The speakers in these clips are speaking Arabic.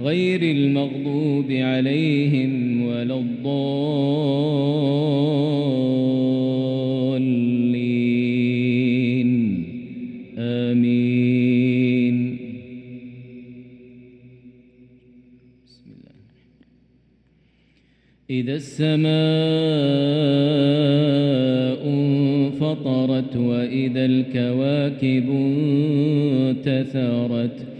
غير المغضوب عليهم ولا الضالين. آمين. بسم الله إذا السماء انفطرت وإذا الكواكب انتثرت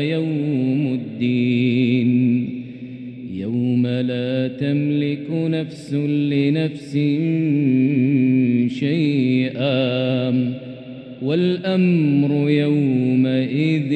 يوم الدين. يوم لا تملك نفس لنفس شيئا والأمر يومئذ